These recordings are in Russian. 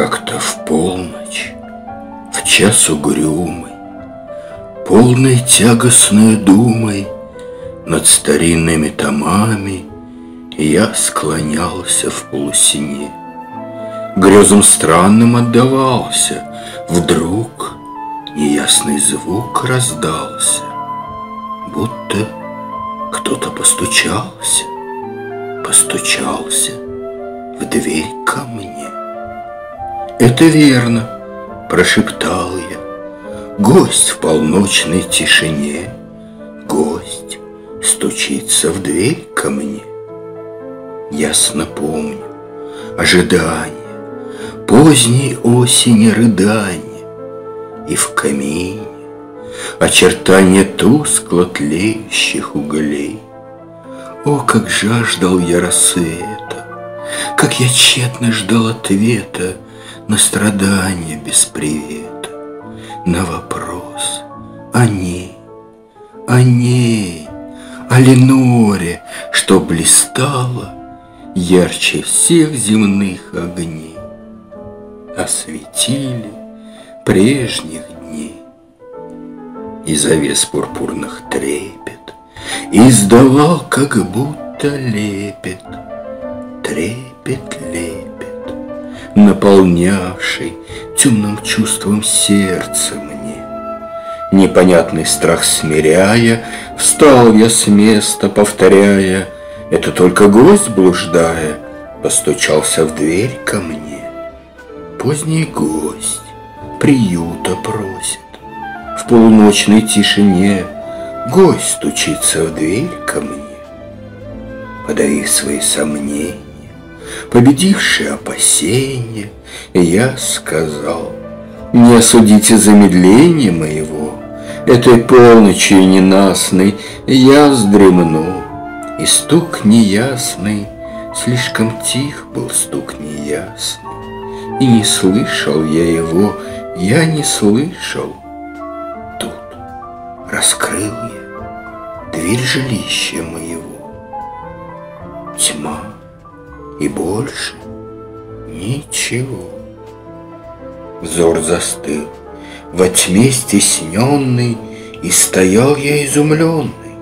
Как-то в полночь, в час угрюмый, Полной тягостной думой Над старинными томами Я склонялся в полусине. Грезам странным отдавался, Вдруг неясный звук раздался, Будто кто-то постучался, Постучался в дверь ко мне. Это верно, прошептал я, Гость в полночной тишине, Гость стучится в дверь ко мне. Ясно помню ожидание, Поздней осени рыдание, И в камине очертания тускло тлеющих углей. О, как жаждал я рассвета, Как я тщетно ждал ответа На страдания без привета, На вопрос о ней, о ней, О Леноре, что блистала Ярче всех земных огней, Осветили прежних дней. И завес пурпурных трепет Издавал, как будто лепет, трепет, лепет, Наполнявший темным чувством сердце мне. Непонятный страх смиряя, Встал я с места, повторяя, Это только гость, блуждая, Постучался в дверь ко мне. Поздний гость приюта просит В полуночной тишине — Гость стучится в дверь ко мне, Подавив свои сомнения, Победившие опасения, Я сказал, Не осудите замедление моего, Этой полночью ненастной Я вздремну, И стук неясный, Слишком тих был стук неясный, И не слышал я его, Я не слышал, Раскрыл я дверь жилища моего. Тьма и больше ничего. Взор застыл, во тьме стесненный, И стоял я изумленный,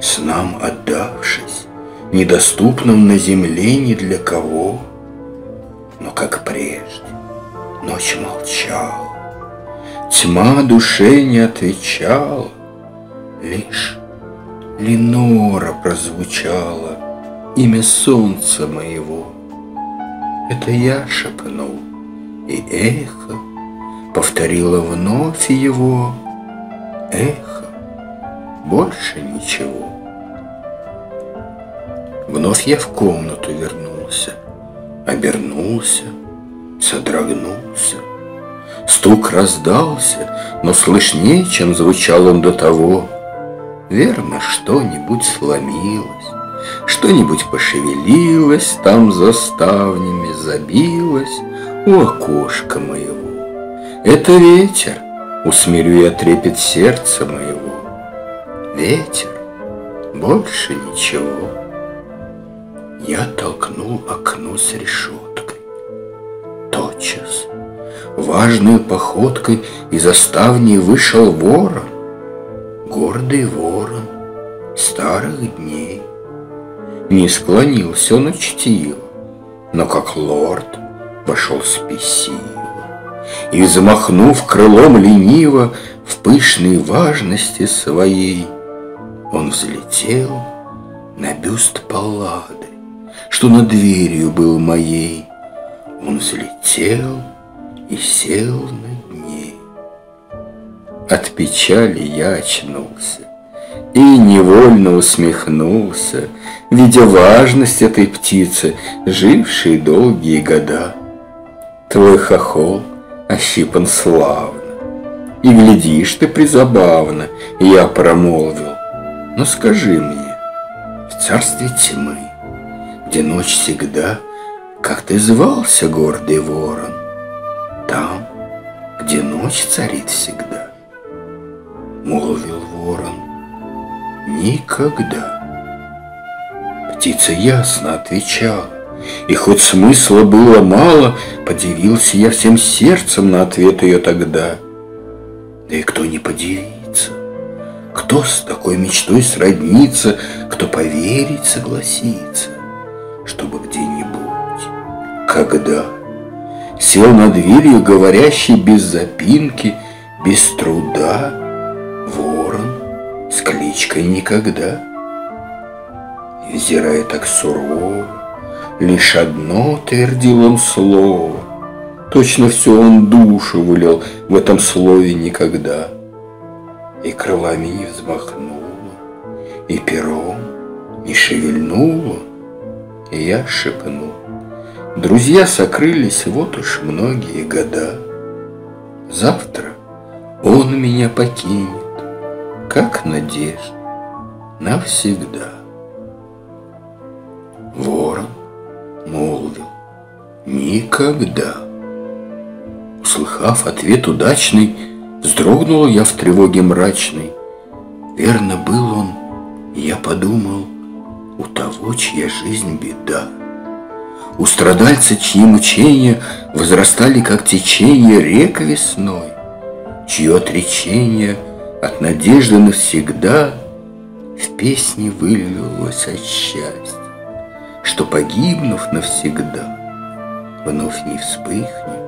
Снам отдавшись, Недоступным на земле ни для кого. Но как прежде, ночь молчала, Тьма душе не отвечала, Лишь Ленора прозвучала Имя солнца моего. Это я шепнул, и эхо Повторило вновь его. Эхо, больше ничего. Вновь я в комнату вернулся, Обернулся, содрогнулся. Стук раздался, но слышнее, чем звучал он до того — Верно, что-нибудь сломилось, Что-нибудь пошевелилось Там за ставнями забилось У окошка моего. Это ветер, усмирю я трепет сердца моего. Ветер, больше ничего. Я толкнул окно с решеткой. Тотчас, важной походкой Из оставни вышел ворон, гордый ворон старых дней. Не склонился он учтиво, но как лорд вошел спесиво. И, замахнув крылом лениво в пышной важности своей, Он взлетел на бюст Паллады, что над дверью был моей. Он взлетел и сел на от печали я очнулся и невольно усмехнулся, Видя важность этой птицы, жившей долгие года. Твой хохол ощипан славно, И глядишь ты призабавно, Я промолвил, но скажи мне, В царстве тьмы, где ночь всегда, Как ты звался, гордый ворон, Там, где ночь царит всегда молвил ворон. Никогда. Птица ясно отвечала, И хоть смысла было мало, подивился я всем сердцем на ответ ее тогда. Да и кто не подивится, кто с такой мечтой сроднится, кто поверить согласится, чтобы где-нибудь, когда сел над дверью, говорящий без запинки, без труда, с кличкой никогда. Взирая так сурово, лишь одно твердил он слово, Точно все он душу вылил в этом слове никогда. И крылами не взмахнула, и пером не шевельнула, и я шепнул. Друзья сокрылись вот уж многие года. Завтра он меня покинет, как надежда, навсегда. Ворон молвил «Никогда». Услыхав ответ удачный, вздрогнула я в тревоге мрачной. Верно был он, я подумал, у того, чья жизнь беда. У страдальца, чьи мучения возрастали, как течение рек весной, Чье отречение от надежды навсегда В песне вылилось от счастья, Что, погибнув навсегда, Вновь не вспыхнет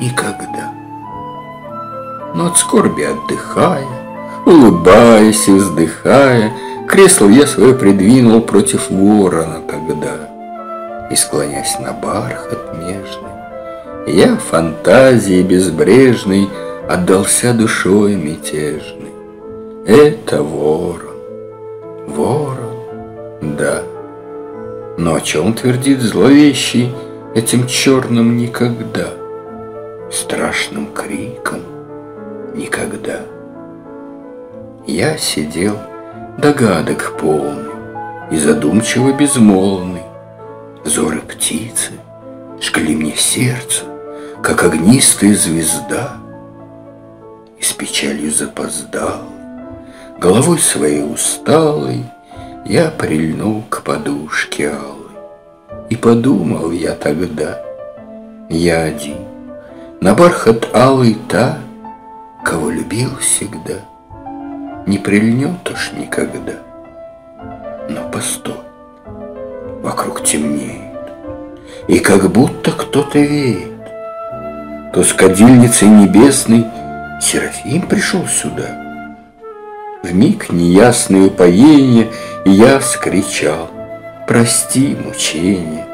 никогда. Но от скорби отдыхая, улыбаясь и вздыхая, Кресло я свое придвинул против ворона тогда — и склонясь на бархат нежный, Я фантазии безбрежной Отдался душой мятежной. Это ворон, ворон, да. Но о чем твердит зловещий Этим черным никогда, Страшным криком никогда. Я сидел, догадок полный И задумчиво безмолвный, Взоры птицы жгли мне сердце, Как огнистая звезда. С печалью запоздал, Головой своей усталой Я прильнул к подушке алой. И подумал я тогда, Я один, на бархат алый та, Кого любил всегда, Не прильнет уж никогда. Но постой, вокруг темнеет, И как будто кто-то веет. То с кадильницей небесной Серафим пришел сюда. В миг неясное упоение Я вскричал, прости мучение,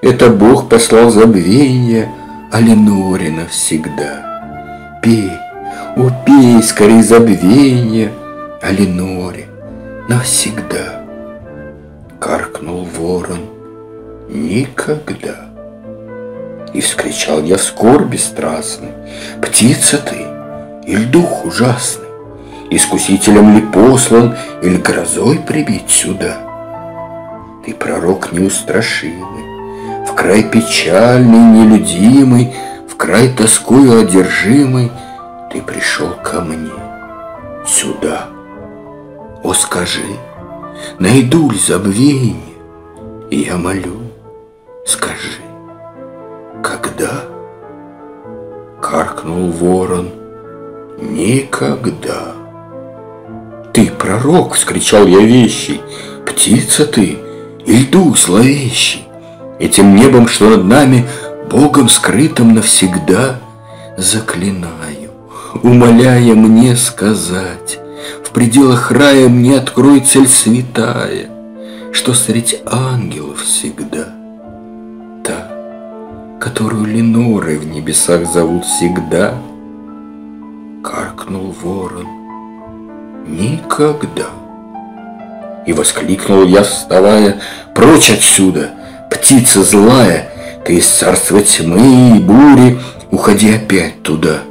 Это Бог послал забвение, А Леноре навсегда. Пей, упей скорей забвение, А навсегда каркнул ворон. Никогда. И вскричал я в скорби страстный, Птица ты или дух ужасный, Искусителем ли послан Или грозой прибить сюда? Ты пророк неустрашимый, В край печальный, нелюдимый, В край тоскою одержимый, Ты пришел ко мне, сюда. О, скажи, найду ли забвение? И я молю, скажи, когда? Каркнул ворон, никогда. Ты пророк, вскричал я вещий, птица ты, и дух зловещий, Этим небом, что над нами, Богом скрытым навсегда, Заклинаю, умоляя мне сказать, пределах рая мне открой цель святая, Что среди ангелов всегда Та, которую Ленорой в небесах зовут всегда, Каркнул ворон никогда. И воскликнул я, вставая, прочь отсюда, птица злая, Ты из царства тьмы и бури, уходи опять туда.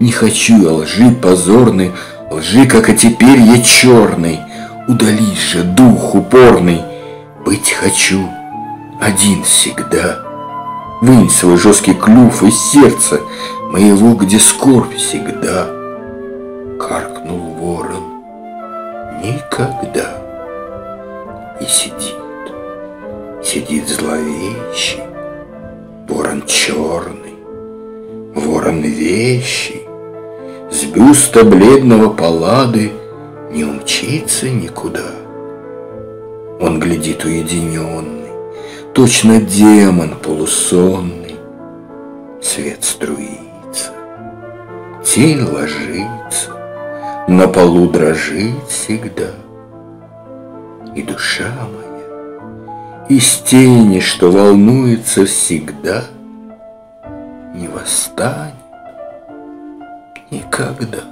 Не хочу я лжи позорной, Лжи, как и теперь, я черный, Удались же, дух упорный, Быть хочу один всегда. Вынь свой жесткий клюв из сердца Моего, где скорбь всегда. Каркнул ворон никогда И сидит, Сидит зловещий, ворон черный, ворон вещий, С бюста бледного паллады не умчится никуда. Он глядит уединенный, точно демон полусонный, Свет струится, тень ложится, на полу дрожит всегда. И душа моя из тени, что волнуется всегда, Не восстанет никогда.